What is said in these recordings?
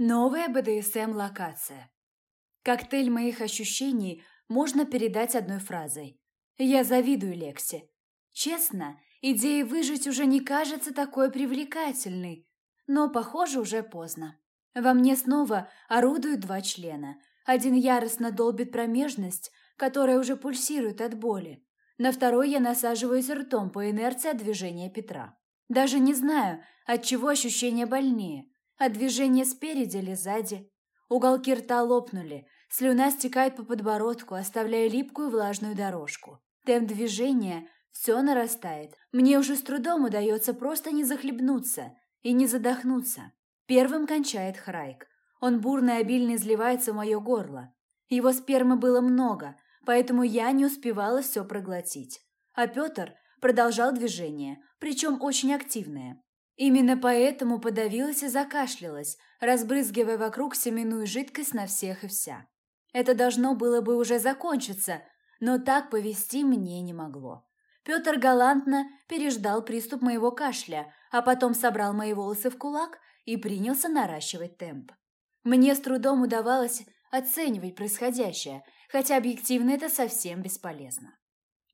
Новая БДСМ-локация. Коктейль моих ощущений можно передать одной фразой. Я завидую Лексе. Честно, идея выжить уже не кажется такой привлекательной, но, похоже, уже поздно. Во мне снова орудуют два члена. Один яростно долбит промежность, которая уже пульсирует от боли. На второй я насаживаюсь ртом по инерции от движения Петра. Даже не знаю, от чего ощущения больнее – от движения спереди или сзади. Уголки рта лопнули, слюна стекает по подбородку, оставляя липкую влажную дорожку. Темп движения все нарастает. Мне уже с трудом удается просто не захлебнуться и не задохнуться. Первым кончает Храйк. Он бурно и обильно изливается в мое горло. Его спермы было много, поэтому я не успевала все проглотить. А Петр продолжал движение, причем очень активное. Именно поэтому подавилась и закашлялась, разбрызгивая вокруг семенную жидкость на всех и вся. Это должно было бы уже закончиться, но так повести мне не могло. Петр галантно переждал приступ моего кашля, а потом собрал мои волосы в кулак и принялся наращивать темп. Мне с трудом удавалось оценивать происходящее, хотя объективно это совсем бесполезно.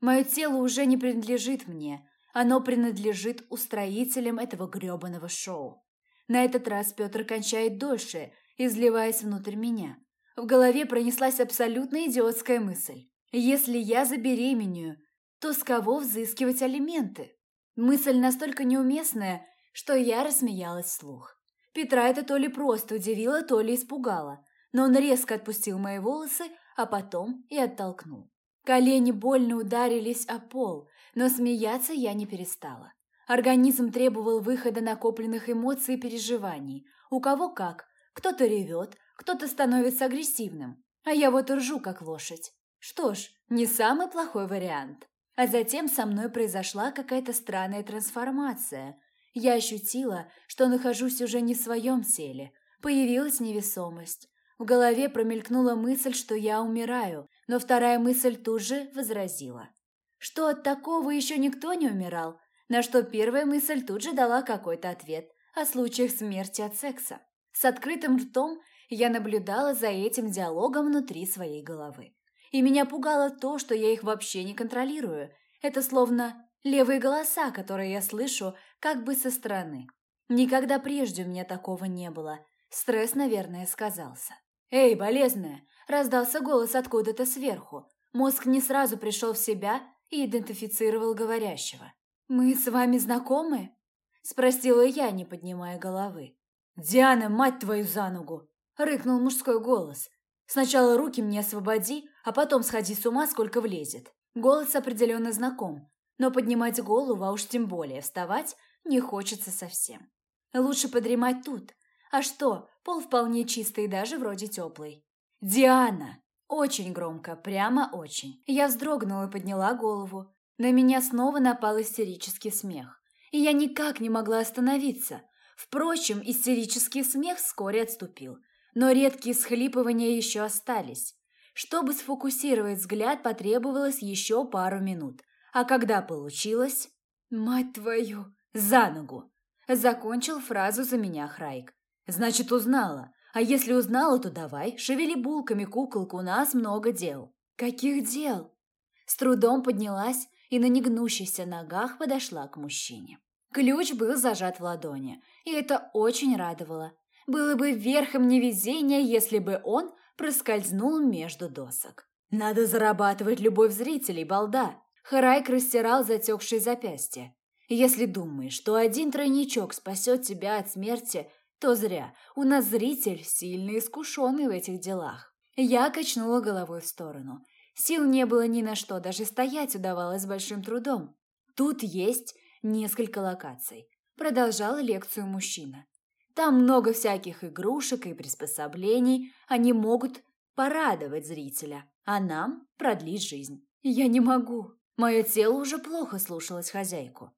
Мое тело уже не принадлежит мне, оно принадлежит устроителям этого грёбаного шоу. На этот раз Петр кончает дольше, изливаясь внутрь меня. В голове пронеслась абсолютно идиотская мысль. Если я забеременею, то с кого взыскивать алименты? Мысль настолько неуместная, что я рассмеялась вслух. Петра это то ли просто удивило, то ли испугало, но он резко отпустил мои волосы, а потом и оттолкнул. Колени больно ударились о пол, но смеяться я не перестала. Организм требовал выхода накопленных эмоций и переживаний. У кого как. Кто-то ревет, кто-то становится агрессивным. А я вот ржу, как лошадь. Что ж, не самый плохой вариант. А затем со мной произошла какая-то странная трансформация. Я ощутила, что нахожусь уже не в своем теле. Появилась невесомость. В голове промелькнула мысль, что я умираю, но вторая мысль тут же возразила что от такого еще никто не умирал, на что первая мысль тут же дала какой-то ответ о случаях смерти от секса. С открытым ртом я наблюдала за этим диалогом внутри своей головы. И меня пугало то, что я их вообще не контролирую. Это словно левые голоса, которые я слышу как бы со стороны. Никогда прежде у меня такого не было. Стресс, наверное, сказался. «Эй, болезная!» – раздался голос откуда-то сверху. Мозг не сразу пришел в себя и идентифицировал говорящего. «Мы с вами знакомы?» – спросила я, не поднимая головы. «Диана, мать твою за ногу!» – рыкнул мужской голос. «Сначала руки мне освободи, а потом сходи с ума, сколько влезет». Голос определенно знаком, но поднимать голову, а уж тем более вставать, не хочется совсем. Лучше подремать тут. А что, пол вполне чистый и даже вроде теплый. «Диана!» Очень громко, прямо очень. Я вздрогнула и подняла голову. На меня снова напал истерический смех. И я никак не могла остановиться. Впрочем, истерический смех вскоре отступил. Но редкие схлипывания еще остались. Чтобы сфокусировать взгляд, потребовалось еще пару минут. А когда получилось... «Мать твою! За ногу!» Закончил фразу за меня Храйк. «Значит, узнала. А если узнала, то давай, шевели булками, куколку, у нас много дел». «Каких дел?» С трудом поднялась и на негнущихся ногах подошла к мужчине. Ключ был зажат в ладони, и это очень радовало. Было бы верхом невезения, если бы он проскользнул между досок. «Надо зарабатывать любовь зрителей, балда!» Харайк растирал затекшие запястья. «Если думаешь, что один тройничок спасет тебя от смерти, то зря. У нас зритель сильно искушенный в этих делах. Я качнула головой в сторону. Сил не было ни на что, даже стоять удавалось большим трудом. Тут есть несколько локаций. Продолжал лекцию мужчина. Там много всяких игрушек и приспособлений. Они могут порадовать зрителя, а нам продлить жизнь. Я не могу. Мое тело уже плохо слушалось хозяйку.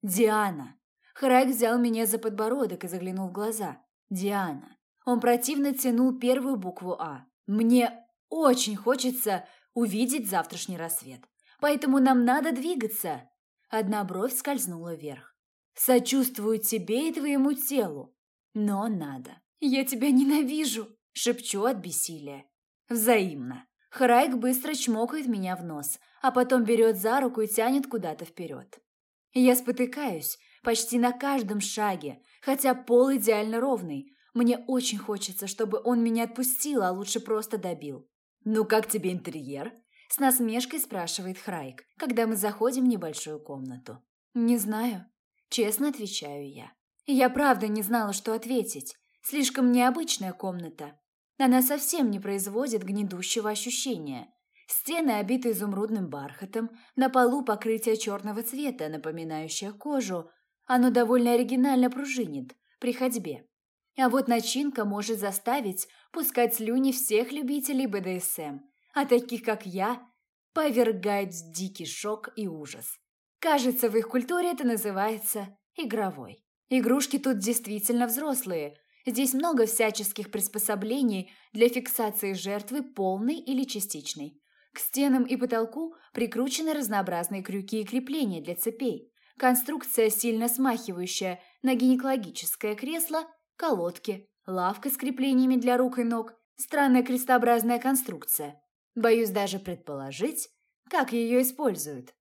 «Диана!» Храйк взял меня за подбородок и заглянул в глаза. «Диана». Он противно тянул первую букву «А». «Мне очень хочется увидеть завтрашний рассвет, поэтому нам надо двигаться». Одна бровь скользнула вверх. «Сочувствую тебе и твоему телу, но надо». «Я тебя ненавижу!» – шепчу от бессилия. Взаимно. Храйк быстро чмокает меня в нос, а потом берет за руку и тянет куда-то вперед. Я спотыкаюсь почти на каждом шаге, хотя пол идеально ровный. Мне очень хочется, чтобы он меня отпустил, а лучше просто добил. «Ну как тебе интерьер?» – с насмешкой спрашивает Храйк, когда мы заходим в небольшую комнату. «Не знаю», – честно отвечаю я. Я правда не знала, что ответить. Слишком необычная комната. Она совсем не производит гнедущего ощущения. Стены обиты изумрудным бархатом, на полу покрытие черного цвета, напоминающее кожу. Оно довольно оригинально пружинит при ходьбе. А вот начинка может заставить пускать слюни всех любителей БДСМ, а таких, как я, повергает в дикий шок и ужас. Кажется, в их культуре это называется игровой. Игрушки тут действительно взрослые. Здесь много всяческих приспособлений для фиксации жертвы полной или частичной. К стенам и потолку прикручены разнообразные крюки и крепления для цепей. Конструкция, сильно смахивающая на гинекологическое кресло, колодки, лавка с креплениями для рук и ног, странная крестообразная конструкция. Боюсь даже предположить, как ее используют.